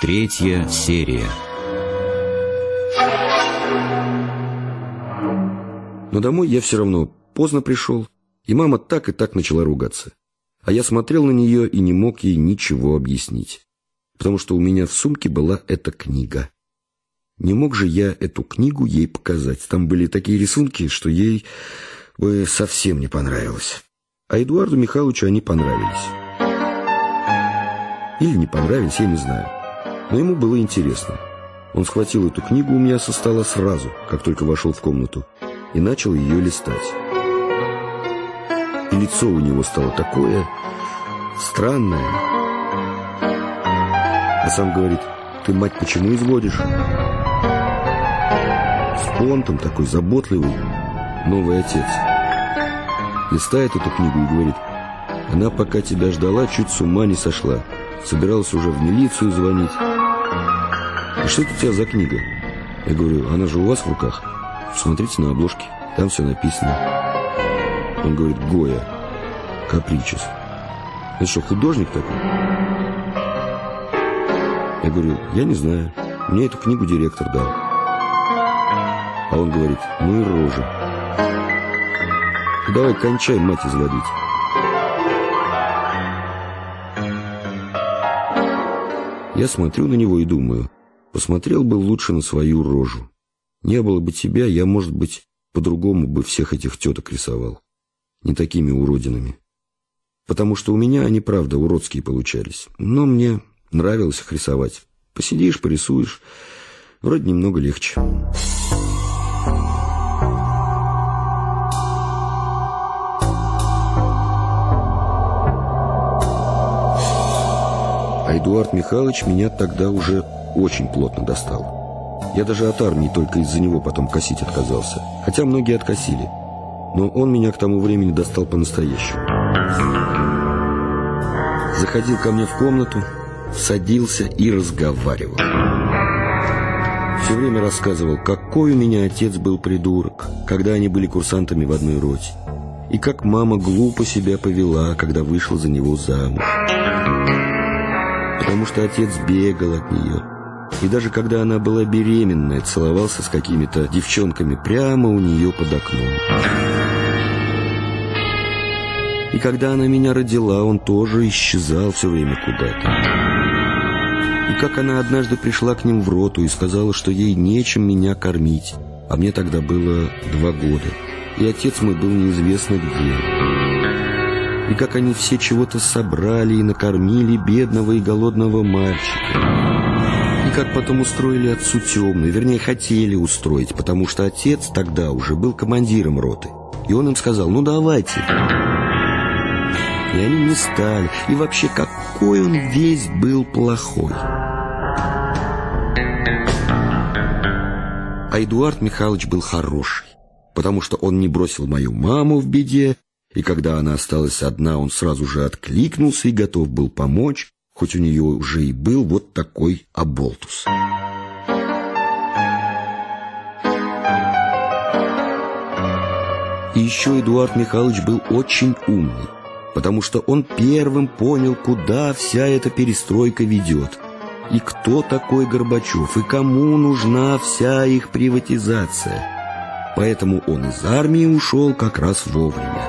Третья серия. Но домой я все равно поздно пришел, и мама так и так начала ругаться. А я смотрел на нее и не мог ей ничего объяснить, потому что у меня в сумке была эта книга. Не мог же я эту книгу ей показать. Там были такие рисунки, что ей бы совсем не понравилось. А Эдуарду Михайловичу они понравились. Или не понравились, я не знаю. Но ему было интересно. Он схватил эту книгу у меня со стола сразу, как только вошел в комнату, и начал ее листать. И лицо у него стало такое странное. А сам говорит, ты, мать, почему изводишь? С понтом такой заботливый новый отец. Листает эту книгу и говорит, она пока тебя ждала, чуть с ума не сошла. Собиралась уже в милицию звонить. Что это у тебя за книга? Я говорю, она же у вас в руках. Смотрите на обложке, там все написано. Он говорит, Гоя, Капричес. Это что, художник такой? Я говорю, я не знаю. Мне эту книгу директор дал. А он говорит, ну и рожа. Давай кончай мать изводить. Я смотрю на него и думаю, посмотрел бы лучше на свою рожу. Не было бы тебя, я, может быть, по-другому бы всех этих теток рисовал. Не такими уродинами. Потому что у меня они, правда, уродские получались. Но мне нравилось их рисовать. Посидишь, порисуешь. Вроде немного легче. А Эдуард Михайлович меня тогда уже очень плотно достал. Я даже от армии только из-за него потом косить отказался. Хотя многие откосили. Но он меня к тому времени достал по-настоящему. Заходил ко мне в комнату, садился и разговаривал. Все время рассказывал, какой у меня отец был придурок, когда они были курсантами в одной роте. И как мама глупо себя повела, когда вышла за него замуж потому что отец бегал от нее. И даже когда она была беременная, целовался с какими-то девчонками прямо у нее под окном. И когда она меня родила, он тоже исчезал все время куда-то. И как она однажды пришла к ним в роту и сказала, что ей нечем меня кормить, а мне тогда было два года, и отец мой был неизвестно где и как они все чего-то собрали и накормили бедного и голодного мальчика. И как потом устроили отцу темный, вернее, хотели устроить, потому что отец тогда уже был командиром роты. И он им сказал, ну давайте. И они не стали. И вообще, какой он весь был плохой. А Эдуард Михайлович был хороший, потому что он не бросил мою маму в беде, и когда она осталась одна, он сразу же откликнулся и готов был помочь, хоть у нее уже и был вот такой оболтус. И еще Эдуард Михайлович был очень умный, потому что он первым понял, куда вся эта перестройка ведет, и кто такой Горбачев, и кому нужна вся их приватизация. Поэтому он из армии ушел как раз вовремя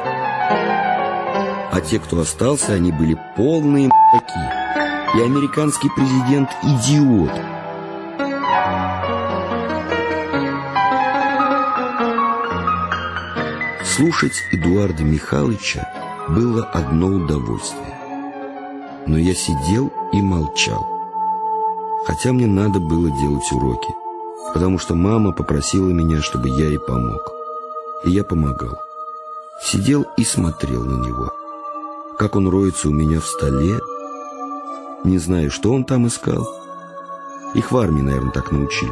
а те, кто остался, они были полные м***ки. И американский президент – идиот. Слушать Эдуарда Михайловича было одно удовольствие. Но я сидел и молчал. Хотя мне надо было делать уроки, потому что мама попросила меня, чтобы я ей помог. И я помогал. Сидел и смотрел на него как он роется у меня в столе. Не знаю, что он там искал. Их в армии, наверное, так научили.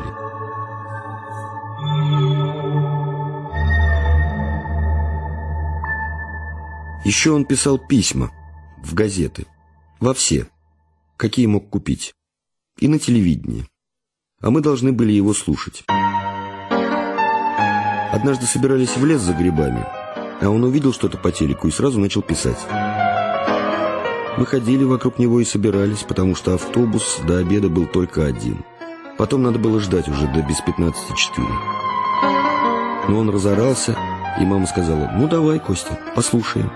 Еще он писал письма в газеты, во все, какие мог купить, и на телевидении. А мы должны были его слушать. Однажды собирались в лес за грибами, а он увидел что-то по телеку и сразу начал писать. Мы ходили вокруг него и собирались, потому что автобус до обеда был только один. Потом надо было ждать уже до без 15-4. Но он разорался, и мама сказала, ну давай, Костя, послушаем.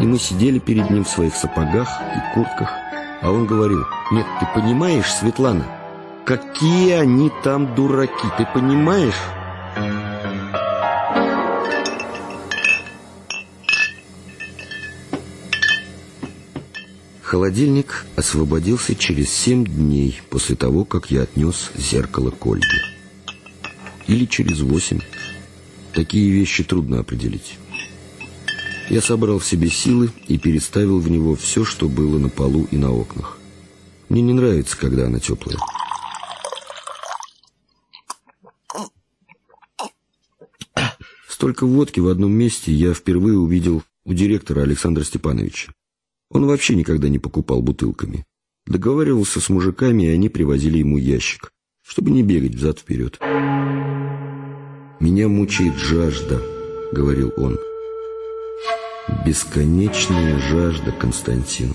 И мы сидели перед ним в своих сапогах и куртках, а он говорил, нет, ты понимаешь, Светлана, какие они там дураки, ты понимаешь? Холодильник освободился через семь дней после того, как я отнес зеркало к Ольге. Или через восемь. Такие вещи трудно определить. Я собрал в себе силы и переставил в него все, что было на полу и на окнах. Мне не нравится, когда она теплая. Столько водки в одном месте я впервые увидел у директора Александра Степановича. Он вообще никогда не покупал бутылками. Договаривался с мужиками, и они привозили ему ящик, чтобы не бегать взад-вперед. «Меня мучает жажда», — говорил он. «Бесконечная жажда, Константин.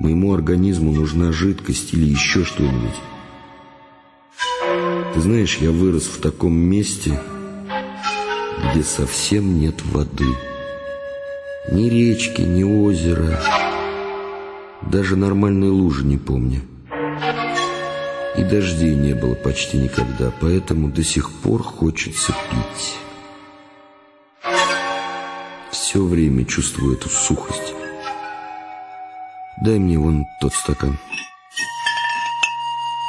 Моему организму нужна жидкость или еще что-нибудь. Ты знаешь, я вырос в таком месте, где совсем нет воды». Ни речки, ни озера, даже нормальной лужи не помню. И дождей не было почти никогда, поэтому до сих пор хочется пить. Все время чувствую эту сухость. Дай мне вон тот стакан.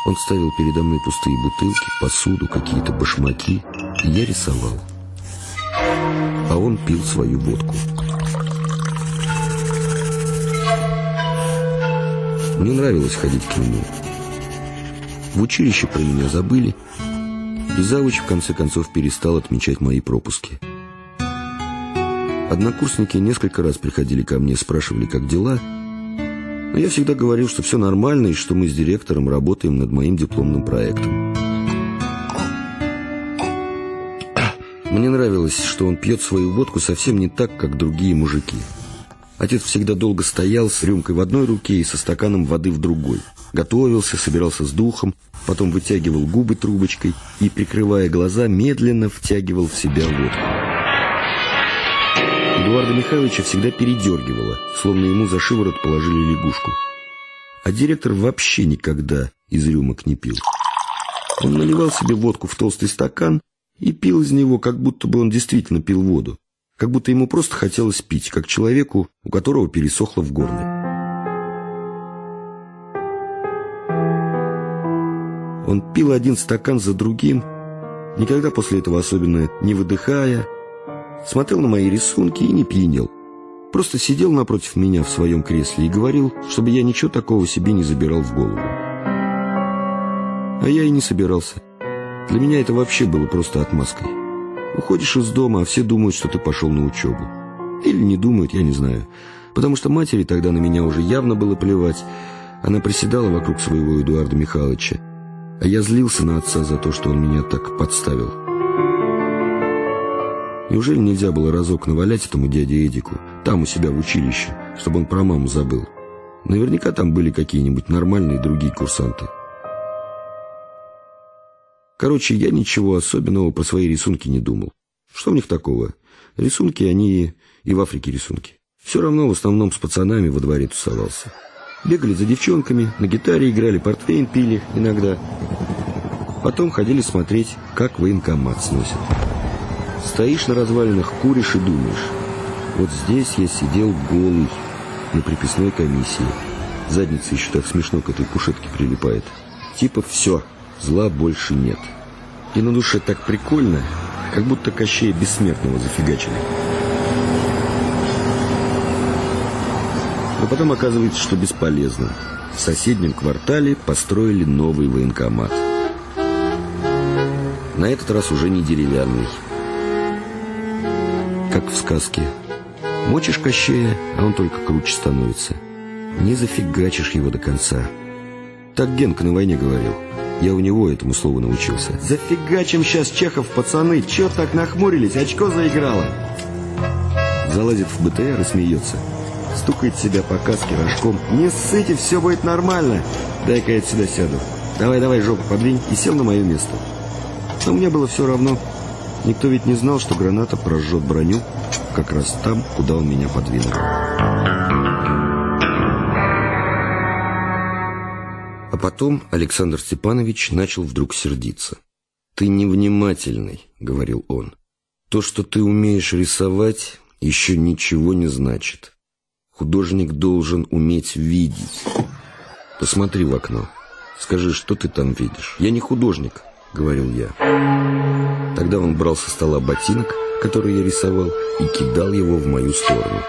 Он ставил передо мной пустые бутылки, посуду, какие-то башмаки, и я рисовал. А он пил свою водку. Мне нравилось ходить к нему. В училище про меня забыли, и завуч в конце концов перестал отмечать мои пропуски. Однокурсники несколько раз приходили ко мне, спрашивали, как дела, но я всегда говорил, что все нормально и что мы с директором работаем над моим дипломным проектом. Мне нравилось, что он пьет свою водку совсем не так, как другие мужики – Отец всегда долго стоял с рюмкой в одной руке и со стаканом воды в другой. Готовился, собирался с духом, потом вытягивал губы трубочкой и, прикрывая глаза, медленно втягивал в себя водку. Эдуарда Михайловича всегда передергивало, словно ему за шиворот положили лягушку. А директор вообще никогда из рюмок не пил. Он наливал себе водку в толстый стакан и пил из него, как будто бы он действительно пил воду как будто ему просто хотелось пить, как человеку, у которого пересохло в горле. Он пил один стакан за другим, никогда после этого особенно не выдыхая, смотрел на мои рисунки и не пьянел. Просто сидел напротив меня в своем кресле и говорил, чтобы я ничего такого себе не забирал в голову. А я и не собирался. Для меня это вообще было просто отмазкой. Уходишь из дома, а все думают, что ты пошел на учебу. Или не думают, я не знаю. Потому что матери тогда на меня уже явно было плевать. Она приседала вокруг своего Эдуарда Михайловича. А я злился на отца за то, что он меня так подставил. Неужели нельзя было разок навалять этому дяде Эдику, там у себя в училище, чтобы он про маму забыл? Наверняка там были какие-нибудь нормальные другие курсанты. Короче, я ничего особенного про свои рисунки не думал. Что в них такого? Рисунки, они и в Африке рисунки. Все равно в основном с пацанами во дворе тусовался. Бегали за девчонками, на гитаре играли, портвейн пили иногда. Потом ходили смотреть, как военкомат сносят. Стоишь на развалинах, куришь и думаешь. Вот здесь я сидел голый на приписной комиссии. Задница еще так смешно к этой кушетке прилипает. Типа все, Зла больше нет. И на душе так прикольно, как будто Кощея Бессмертного зафигачили. Но потом оказывается, что бесполезно. В соседнем квартале построили новый военкомат. На этот раз уже не деревянный. Как в сказке. Мочишь Кощея, а он только круче становится. Не зафигачишь его до конца. Так Генка на войне говорил. Я у него этому слову научился. Зафигачим сейчас Чехов, пацаны. Чё так нахмурились? Очко заиграло. залазит в БТР и смеется. Стукает себя по каске рожком. «Не ссыте, все будет нормально!» «Дай-ка я отсюда сяду!» «Давай, давай, жопу подвинь!» И сел на мое место. Но мне было все равно. Никто ведь не знал, что граната прожжет броню как раз там, куда он меня подвинул. А потом Александр Степанович начал вдруг сердиться. «Ты невнимательный», — говорил он. «То, что ты умеешь рисовать, еще ничего не значит. Художник должен уметь видеть. Посмотри в окно. Скажи, что ты там видишь?» «Я не художник», — говорил я. Тогда он брал со стола ботинок, который я рисовал, и кидал его в мою сторону.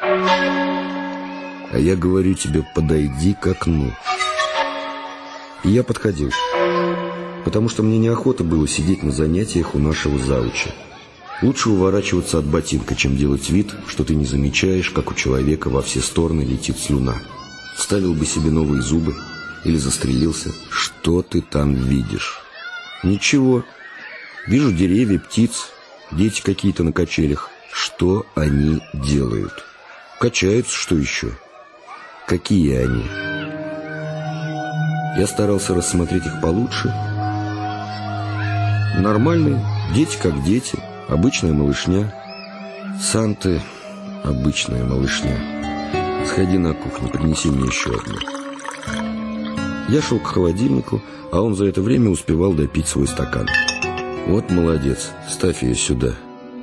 «А я говорю тебе, подойди к окну». И я подходил, потому что мне неохота было сидеть на занятиях у нашего зауча. Лучше уворачиваться от ботинка, чем делать вид, что ты не замечаешь, как у человека во все стороны летит слюна. Вставил бы себе новые зубы или застрелился. Что ты там видишь? Ничего. Вижу деревья, птиц, дети какие-то на качелях. Что они делают? Качаются, что еще? Какие они? Я старался рассмотреть их получше. Нормальные, дети как дети, обычная малышня. Санты, обычная малышня. Сходи на кухню, принеси мне еще одну. Я шел к холодильнику, а он за это время успевал допить свой стакан. Вот молодец, ставь ее сюда.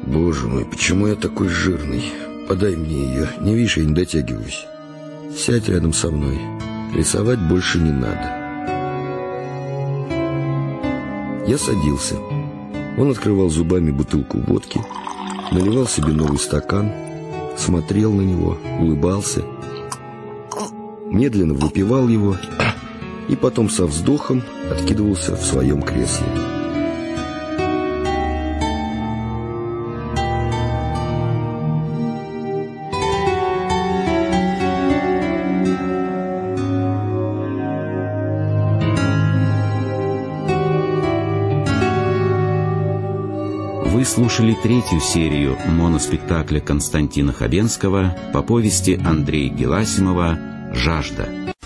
Боже мой, почему я такой жирный? Подай мне ее, не видишь, я не дотягиваюсь. Сядь рядом со мной. Рисовать больше не надо. Я садился. Он открывал зубами бутылку водки, наливал себе новый стакан, смотрел на него, улыбался, медленно выпивал его и потом со вздохом откидывался в своем кресле. Слушали третью серию моноспектакля Константина Хабенского по повести Андрея Геласимова «Жажда».